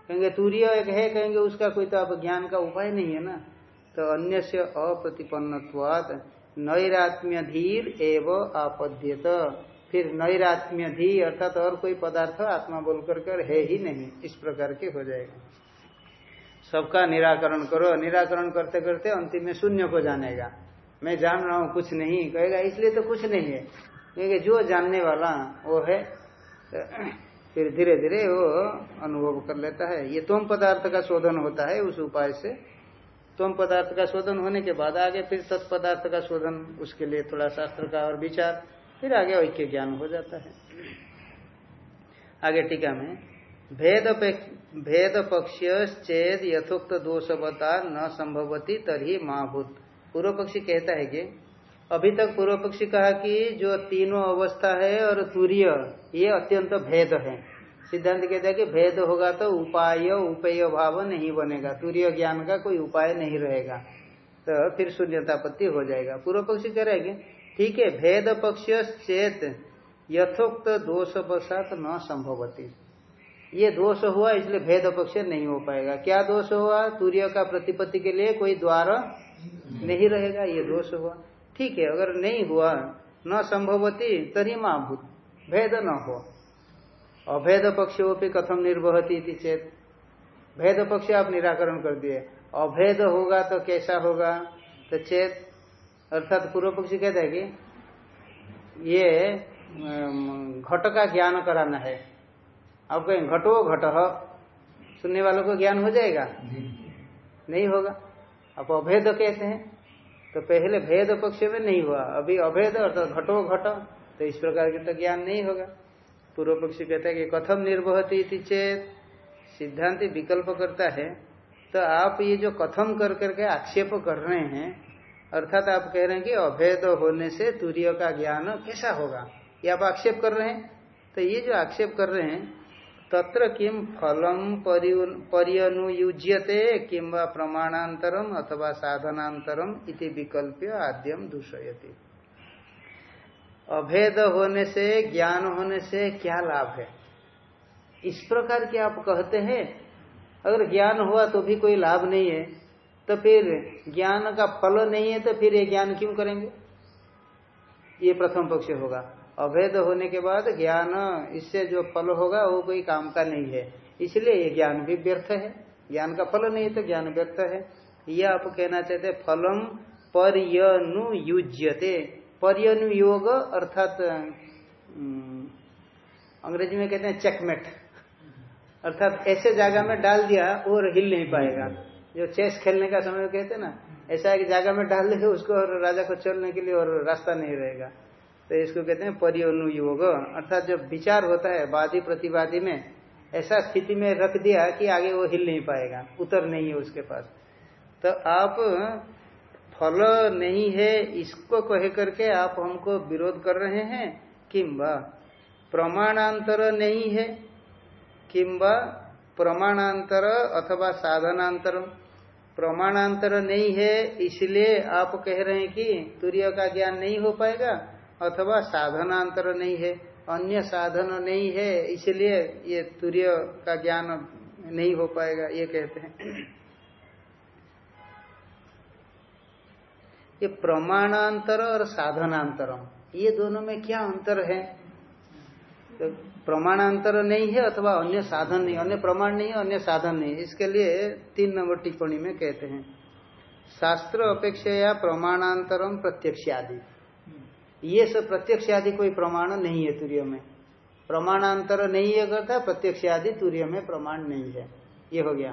कहेंगे तूर्य एक है कहेंगे उसका कोई तो अब ज्ञान का उपाय नहीं है ना। तो अन्य से अप्रतिपन्नवाद नैरात्म्य धीर एवं आपद्यत। फिर नैरात्म्य धी अर्थात और कोई पदार्थ आत्मा बोल कर कर है ही नहीं, इस प्रकार के हो जाएगा। सबका निराकरण करो। निराकरण करते करते अंतिम में शून्य को जानेगा। मैं जान रहा हूँ कुछ नहीं, कहेगा, इसलिए तो कुछ नहीं है। क्योंकि जो जानने वाला वो है तो फिर धीरे धीरे वो अनुभव कर लेता है। ये तुम पदार्थ का शोधन होता है उस उपाय से। तुम पदार्थ का शोधन होने के बाद आगे फिर तत्पदार्थ का शोधन, उसके लिए थोड़ा शास्त्र का और विचार, फिर आगे ऐक्य ज्ञान हो जाता है। आगे टीका में भेद भेद पक्ष चेद यथोक्त दोषवता न संभवती तरी महाभूत पूर्व पक्षी कहता है कि, अभी तक पूर्व पक्षी कहा कि जो तीनों अवस्था है और तूर्य, ये अत्यंत भेद है। सिद्धांत कहता है कि भेद होगा तो उपाय उपेय भाव नहीं बनेगा। तूर्य ज्ञान का कोई उपाय नहीं रहेगा। तो फिर शून्यतापत्ति हो जाएगा। पूर्व पक्षी कह रहे ठीक है, भेद पक्ष चेत यथोक्त दोष वसात न संभवती। ये दोष हुआ इसलिए भेद पक्ष नहीं हो पाएगा। क्या दोष हुआ? तूर्य का प्रतिपत्ति के लिए कोई द्वार नहीं रहेगा, ये दोष हुआ। ठीक है, अगर नहीं हुआ, न संभवती, तरी महाभूत भेद न हो। अभेद पक्षों भी कथम निर्वहती थी चेत भेद पक्ष आप निराकरण कर दिए। अभेद होगा तो कैसा होगा? तो चेत अर्थात पूर्व पक्षी कहता है कि ये घट का ज्ञान कराना है। आप कहें घटो घट सुनने वालों को ज्ञान हो जाएगा? नहीं होगा। आप अभेद कहते हैं तो पहले भेद पक्ष में नहीं हुआ। अभी अभेद अर्थात घटो घट तो इस प्रकार के तो ज्ञान नहीं होगा। पूर्व पक्षी कहता है कि कथम निर्वहती चेत सिद्धांत विकल्प करता है। तो आप ये जो कथम कर करके आक्षेप कर रहे हैं, अर्थात आप कह रहे हैं कि अभेद होने से तूर्य का ज्ञान कैसा होगा? ये आप आक्षेप कर रहे हैं? तो ये जो आक्षेप कर रहे हैं, तत्र किम फलम परियनुयुज्यते किंवा प्रमाणांतरम अथवा साधनांतरम इति विकल्प आद्यम दूषयती। अभेद होने से, ज्ञान होने से क्या लाभ है? इस प्रकार के आप कहते हैं, अगर ज्ञान हुआ तो भी कोई लाभ नहीं है तो फिर ज्ञान का फल नहीं है तो फिर ये ज्ञान क्यों करेंगे? ये प्रथम पक्ष होगा। अभेद होने के बाद ज्ञान, इससे जो फल होगा वो कोई काम का नहीं है। इसलिए ये ज्ञान भी व्यर्थ है। ज्ञान का फल नहीं है तो ज्ञान व्यर्थ है। यह आप कहना चाहते फलम पर्यनुयुज्यते। पर्यनुयोग अर्थात अंग्रेज़ी में कहते हैं चेकमेट अर्थात ऐसे जगह में डाल दिया और हिल नहीं पाएगा। जो चेस खेलने का समय कहते हैं ना, ऐसा एक जगह में डाल देंगे उसको और राजा को चलने के लिए और रास्ता नहीं रहेगा। तो इसको कहते हैं परिनुयोग अर्थात जब विचार होता है, वादी प्रतिवादी में, ऐसा स्थिति में रख दिया कि आगे वो हिल नहीं पाएगा, उतर नहीं है उसके पास। तो आप फल नहीं है, इसको कह करके आप हमको विरोध कर रहे हैं? किम्बा प्रमाणांतर नहीं है। किम्बा प्रमाणांतर अथवा साधनांतर प्रमाणांतर नहीं है, इसलिए आप कह रहे हैं कि तूर्य का ज्ञान नहीं हो पाएगा अथवा साधनांतर नहीं है। अन्य साधन नहीं है, इसलिए ये तूर्य का ज्ञान नहीं हो पाएगा, ये कहते हैं। ये प्रमाणांतर और साधनांतरम, ये दोनों में क्या अंतर है? तो प्रमाणांतर नहीं है अथवा अन्य साधन नहीं, अन्य प्रमाण नहीं है, अन्य साधन नहीं इसके लिए तीन नंबर टिप्पणी में कहते हैं, शास्त्र अपेक्षा प्रमाणांतरम प्रत्यक्ष आदि ये सब प्रत्यक्ष आदि कोई प्रमाण नहीं है तुर्य में। प्रमाणांतर नहीं है करता प्रत्यक्ष आदि तुर्य में प्रमाण नहीं है। ये हो गया।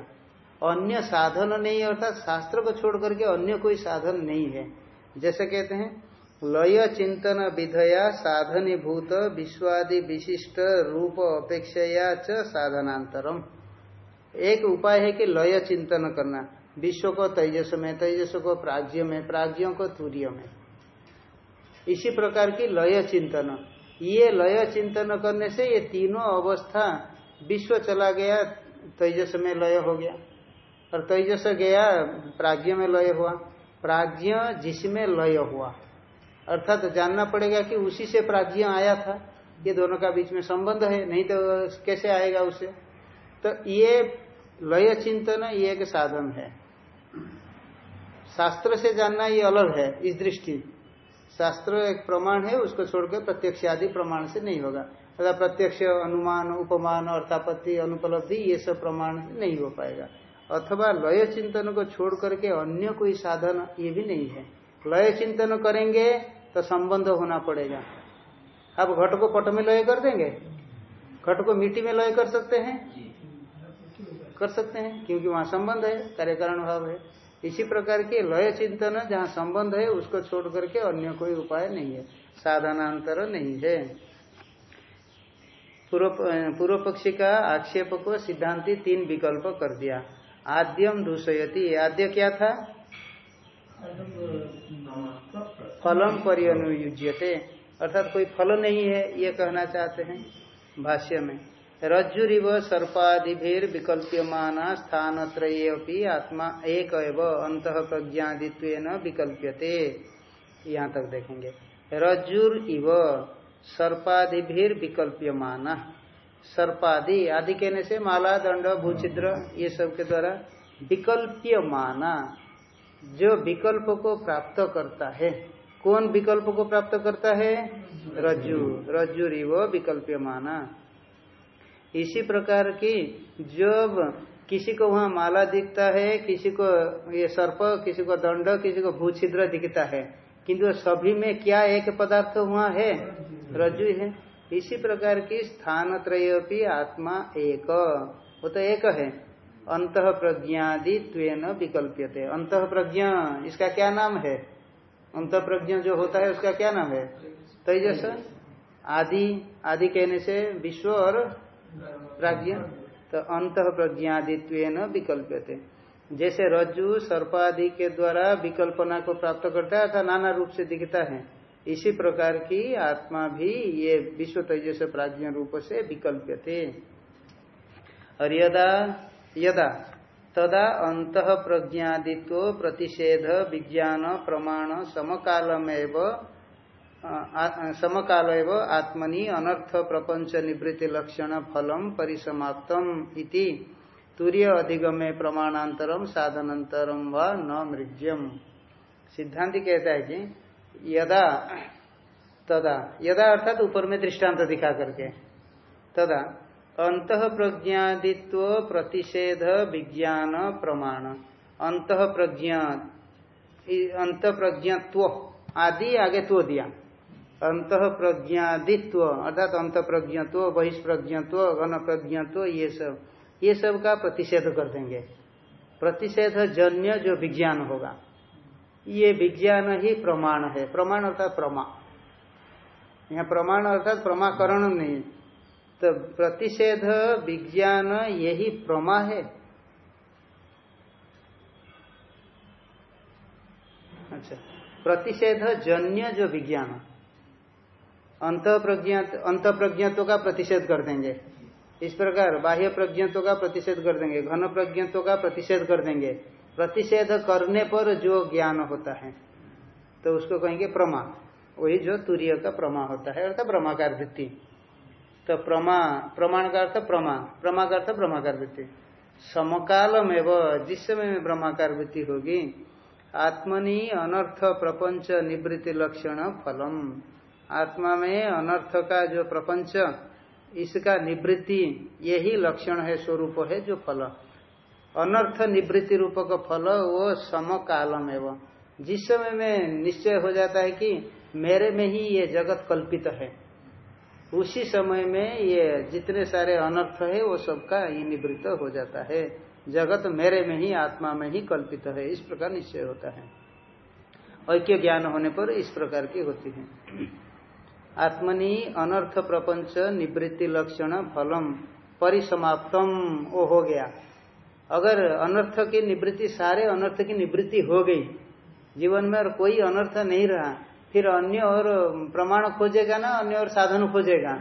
अन्य साधन नहीं, अर्थात शास्त्र को छोड़ करके अन्य कोई साधन नहीं है। जैसे कहते हैं, लय चिंतन विधया साधनीभूत विश्वादि विशिष्ट रूप अपेक्षया च साधनांतरम। एक उपाय है कि लय चिंतन करना। विश्व को तेजस में, तेजस को प्राज्य में, प्राज्यों को तूर्य में। इसी प्रकार की लय चिंतन। ये लय चिंतन करने से ये तीनों अवस्था विश्व चला गया, तेजस में लय हो गया। और तेजस गया, प्राज्ञ में लय हुआ। प्राज्ञ जिसमें लय हुआ। अर्थात तो जानना पड़ेगा कि उसी से प्राज्ञ आया था। ये दोनों का बीच में संबंध है, नहीं तो कैसे आएगा उसे? तो ये लय चिंतन ये एक साधन है। शास्त्र से जानना ये अलग है, इस दृष्टि। शास्त्र एक प्रमाण है, उसको छोड़कर प्रत्यक्ष आदि प्रमाण से नहीं होगा। अर्थात प्रत्यक्ष अनुमान, उपमान, अर्थापत्ति, अनुपलब्धि, ये सब प्रमाण नहीं हो पाएगा। अथवा लय चिंतन को छोड़ करके अन्य कोई साधन ये भी नहीं है। लय चिंतन करेंगे तो संबंध होना पड़ेगा। आप घट को पट में लय कर देंगे? घट को मिट्टी में लय कर सकते हैं? कर सकते हैं, क्योंकि वहाँ संबंध है कार्य कारण भाव है। इसी प्रकार के लय चिंतन जहाँ संबंध है, उसको छोड़ करके अन्य कोई उपाय नहीं है। साधनांतर नहीं है। पूर्व पक्षी का आक्षेप को सिद्धांति तीन विकल्प कर दिया। आद्यम दूषयती आद्य क्या था? फलम परियुज्यते अर्थात कोई फल नहीं है, ये कहना चाहते हैं भाष्य में। रज्जुरिव सर्पादिभिर विकल्प्यमान स्थान आत्मा एक अंत प्रज्ञादित्व विकल्प्यते। यहाँ तक देखेंगे। रज्जुर इव सर्पादिभिर विकल्प्यमान। सर्पादि आदि कहने से माला, दंड, भूचिद्र, ये सब के द्वारा विकल्पीय माना जो विकल्प को प्राप्त करता है। कौन विकल्प को प्राप्त करता है? रज्जु। रज्जु रिव विकल्प माना इसी प्रकार की जब किसी को वहाँ माला दिखता है, किसी को ये सर्प, किसी को दंड, किसी को भूछिद्र दिखता है, किंतु सभी में क्या एक पदार्थ वहाँ है? रज्जु है। इसी प्रकार की स्थान त्रय आत्मा एक। वो तो एक है। अंत प्रज्ञादि त्वेन विकल्प्यते। अंत प्रज्ञा इसका क्या नाम है? अंत प्रज्ञा जो होता है, उसका क्या नाम है? तेजस। आदि आदि कहने से विश्व और प्राज्ञ तो अंत प्रज्ञादित्वेन विकल्प्यते। जैसे रज्जु, सर्पादि के द्वारा विकल्पना को प्राप्त करता है, अर्थात नाना रूप से दिखता है। इसी प्रकार की आत्मा भी ये विश्व तेजस प्राज्ञ रूप से विकल्प्यते और यदा यदा, तदा अंत प्रज्ञादित्व प्रतिषेध विज्ञान प्रमाण समकालमेव समकाल आत्मनि अनर्थ प्रपंच निवृत्ति लक्षण फलम परिसमाप्तम इति तुर्य अधिगमे प्रमाणांतरम साधनांतरम व न मृज्यम। सिद्धांत कहता है कि यदा, तदा, यदा अर्थात ऊपर में दृष्टांत दिखा करके, तदा अंत प्रज्ञादित्व प्रतिषेध विज्ञान प्रमाण अंत प्रज्ञा अंत प्रज्ञत्व आदि आगे तो दिया। अंत प्रज्ञादित्व अर्थात अंत प्रज्ञत्व बहिष्प्रज्ञत्व घन प्रज्ञत्व ये सब ये सब का प्रतिषेध कर देंगे। प्रतिषेध जन्य जो विज्ञान होगा। ये विज्ञान ही प्रमाण है। प्रमाण अर्थात प्रमा। यहाँ प्रमाण अर्थात प्रमाकरण नहीं। तो प्रतिषेध विज्ञान यही प्रमा है। अच्छा। प्रतिषेध जन्य जो विज्ञान। अंत अंत प्रज्ञत्व का प्रतिषेध कर देंगे। इस प्रकार बाह्य प्रज्ञत्व का प्रतिषेध कर देंगे। घन प्रज्ञत्व का प्रतिषेध कर देंगे। प्रतिषेध करने पर जो ज्ञान होता है तो उसको कहेंगे प्रमा। वही जो तुरीय का प्रमा होता है, अर्थात ब्रह्माकार वृत्ति। तो प्रमा, प्रमाण का अर्थ प्रमा प्रमा का अर्थ ब्रह्माकार वृत्ति। समकाल में वह जिस समय में ब्रह्माकार वृत्ति होगी, आत्मनि अनर्थ प्रपंच निवृत्ति लक्षण फलम। आत्मा में अनर्थ का जो प्रपंच, इसका निवृत्ति, यही लक्षण है, स्वरूप है, जो फल। अनर्थ निवृत्ति रूप का फल वो समकालम एवं। जिस समय में निश्चय हो जाता है कि मेरे में ही ये जगत कल्पित है, उसी समय में ये जितने सारे अनर्थ है, वो सबका ये निवृत्त हो जाता है। जगत मेरे में ही, आत्मा में ही कल्पित है, इस प्रकार निश्चय होता है। ऐक्य ज्ञान होने पर इस प्रकार की होती है। आत्मनि अनर्थ प्रपंच निवृत्ति लक्षण फलम परिसमाप्तम वो हो गया। अगर अनर्थ की निवृत्ति, सारे अनर्थ की निवृत्ति हो गई, जीवन में और कोई अनर्थ नहीं रहा, फिर अन्य और प्रमाण खोजेगा ना, अन्य और साधन खोजेगा?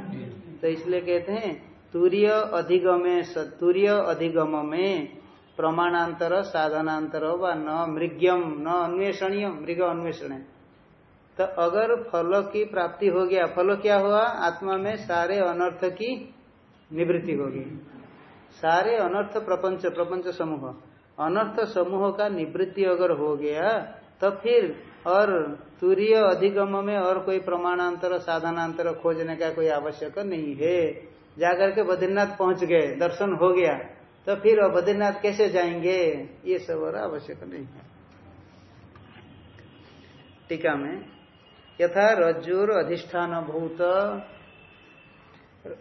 तो इसलिए कहते हैं, तूर्य अधिगमे तूर्य अधिगम में प्रमाणांतर, साधनांतर व न मृग्यम, न अन्वेषणीय मृग अन्वेषण तो अगर फल की प्राप्ति हो गया, फल क्या हुआ? आत्मा में सारे अनर्थ की निवृत्ति होगी सारे अनर्थ प्रपंच प्रपंच समूह। अनर्थ समूह का निवृत्ति अगर हो गया तो फिर और तूर्य अधिगम में और कोई प्रमाणांतर, साधनांतर खोजने का कोई आवश्यक नहीं है। जाकर के बद्रीनाथ पहुँच गए, दर्शन हो गया तो फिर बद्रीनाथ कैसे जाएँगे? ये सब और आवश्यक नहीं है। टीका में, यथा रज्जुर अधिष्ठान भूत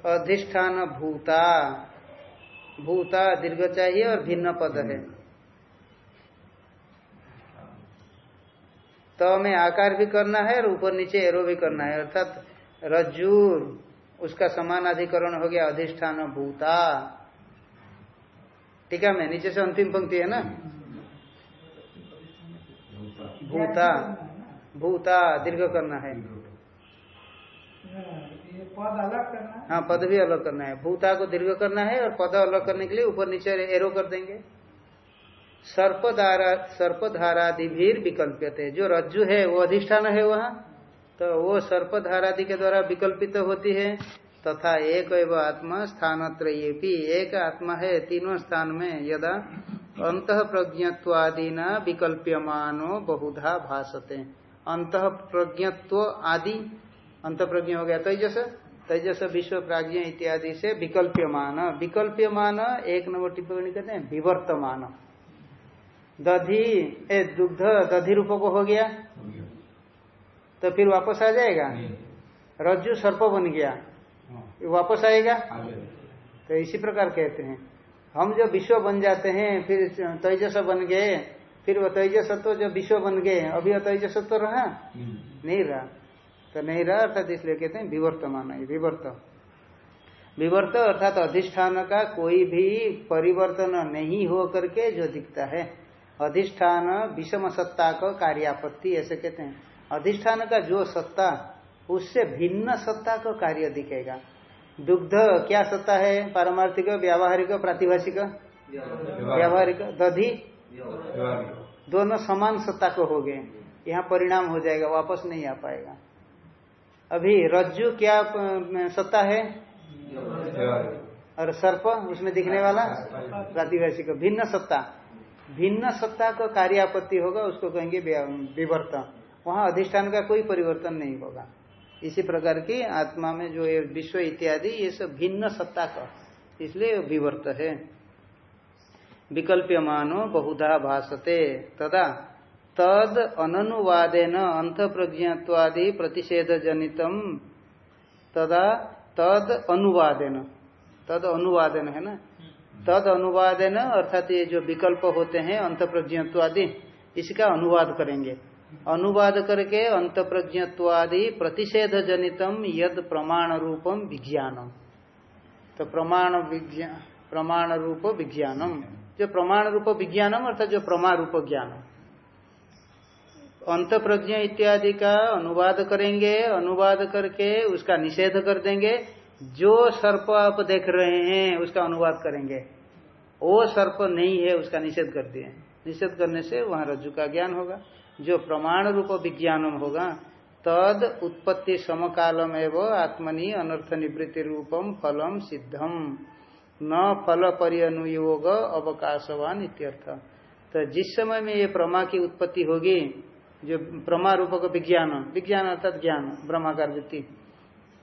अधिष्ठान भूता भूता दीर्घ चाहिए और भिन्न पद है। तो में आकार भी करना है और ऊपर नीचे एरो भी करना है। अर्थात रज्जूर उसका समान अधिकरण हो गया अधिष्ठान भूता। ठीक है मैं नीचे से अंतिम पंक्ति है ना? भूता। भूता दीर्घ करना है। पद अलग करना हाँ। पद भी अलग करना है। भूता को दीर्घ करना है और पद अलग करने के लिए ऊपर नीचे एरो कर देंगे। सर्पधारा सर्पधारादि भी विकल्पित है जो रज्जु है, वो अधिष्ठान है वहाँ। तो वो सर्पधारादि के द्वारा विकल्पित होती है। तथा एक एवं आत्मा स्थान एक आत्मा है तीनों स्थान में यदा अंत प्रज्ञत्वादि न विकल्प्यमानो बहुधा भाषते अंत प्रज्ञत्व आदि। अंत प्रज्ञ हो गया। तो तेजस तेजस विश्व प्राज्ञ इत्यादि से विकल्प्यमान। विकल्प्यमान एक नंबर टिप्पणी कहते हैं विवर्तमान। दधि ए दुग्ध दधि रूप को हो गया। तो फिर वापस आ जाएगा? रज्जु सर्प बन गया। वापस आएगा? तो इसी प्रकार कहते हैं। हम जो विश्व बन जाते हैं फिर तेजस बन गए फिर वो तेजस तो जो विश्व बन गए अभी तेजस तो रहा? नहीं रहा। तो नहीं रहा अर्थात इसलिए कहते हैं विवर्तमान विवर्त। विवर्त अर्थात अधिष्ठान का कोई भी परिवर्तन नहीं हो करके जो दिखता है। अधिष्ठान विषम सत्ता का कार्यापत्ति ऐसे कहते हैं। अधिष्ठान का जो सत्ता उससे भिन्न सत्ता का कार्य दिखेगा। दुग्ध क्या सत्ता है? पारमार्थिक व्यावहारिक प्रातिभाषिक? व्यावहारिक। दधि? दोनों समान सत्ता को हो गए। यहाँ परिणाम हो जाएगा वापस नहीं आ पाएगा। अभी रज्जु क्या सत्ता है? और सर्प, उसमें दिखने वाला? प्रातिभाषिक, भिन्न सत्ता। भिन्न सत्ता का कार्य आपत्ति होगा, उसको कहेंगे विवर्तन। वहाँ अधिष्ठान का कोई परिवर्तन नहीं होगा। इसी प्रकार की आत्मा में जो ये विश्व इत्यादि, ये सब भिन्न सत्ता का। इसलिए विवर्त है। विकल्प मानो बहुधा भाषते तदा तद अनुवादेन अंत प्रज्ञत्वादि प्रतिषेध जनितम तदा तद अनुवादेन। तद अनुवादेन, है ना? तद अनुवादेन अर्थात ये जो विकल्प होते हैं अंत प्रज्ञत्वादि इसका अनुवाद करेंगे। अनुवाद करके अंत प्रज्ञत्वादि प्रतिषेध जनितम यद प्रमाण रूपम विज्ञानम। तो प्रमाण विज्ञान प्रमाण रूप विज्ञानम। जो प्रमाण रूप विज्ञानम अर्थात जो प्रमा रूप ज्ञान अंत प्रज्ञ इत्यादि का अनुवाद करेंगे, अनुवाद करके उसका निषेध कर देंगे। जो सर्प आप देख रहे हैं, उसका अनुवाद करेंगे। वो सर्प नहीं है, उसका निषेध कर दिए। निषेध करने से वहाँ रज्जु का ज्ञान होगा। जो प्रमाण रूप विज्ञानम होगा, तद उत्पत्ति समकालम एवं आत्मनि अनर्थ निवृत्ति रूपम फलम सिद्धम। न फल परिनुयोग अवकाशवान इत्यर्थ। तो जिस समय में ये प्रमा की उत्पत्ति होगी जो प्रमा रूप का विज्ञान विज्ञान अर्थात ज्ञान, ब्रह्माकार वृत्ति,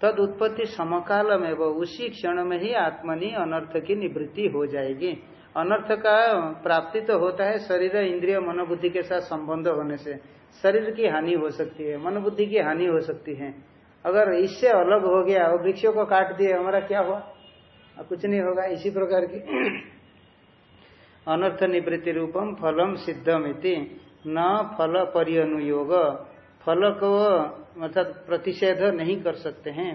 तद उत्पत्ति समकाल में वो उसी क्षण में ही आत्मनि अनर्थ की निवृत्ति हो जाएगी। अनर्थ का प्राप्ति तो होता है, शरीर, इंद्रिय, मनोबुद्धि के साथ संबंध होने से। शरीर की हानि हो सकती है, मनोबुद्धि की हानि हो सकती है। अगर इससे अलग हो गया, और वृक्षों को काट दिए, हमारा क्या हुआ? कुछ नहीं होगा, इसी प्रकार की *clears throat* अनर्थ निवृत्ति रूपम फलम सिद्धम इति न फल परिनुयोग फल को अर्थात प्रतिषेध नहीं कर सकते हैं।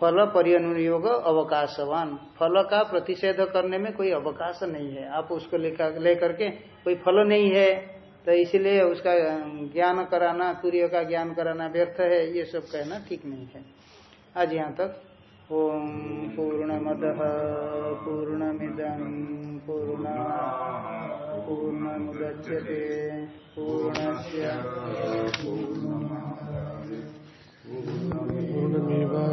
फल परिनुयोग अवकाशवान। फल का प्रतिषेध करने में कोई अवकाश नहीं है। आप उसको लेकर लेकर के कोई फल नहीं है तो इसलिए उसका ज्ञान कराना, सूर्य का ज्ञान कराना व्यर्थ है, ये सब कहना ठीक नहीं है। आज यहाँ तक, ओम पूर्ण मद पूर्ण मिदम पूर्ण पूर्णमुदच्यते। पूर्णस्य पूर्णमेवावशिष्यते।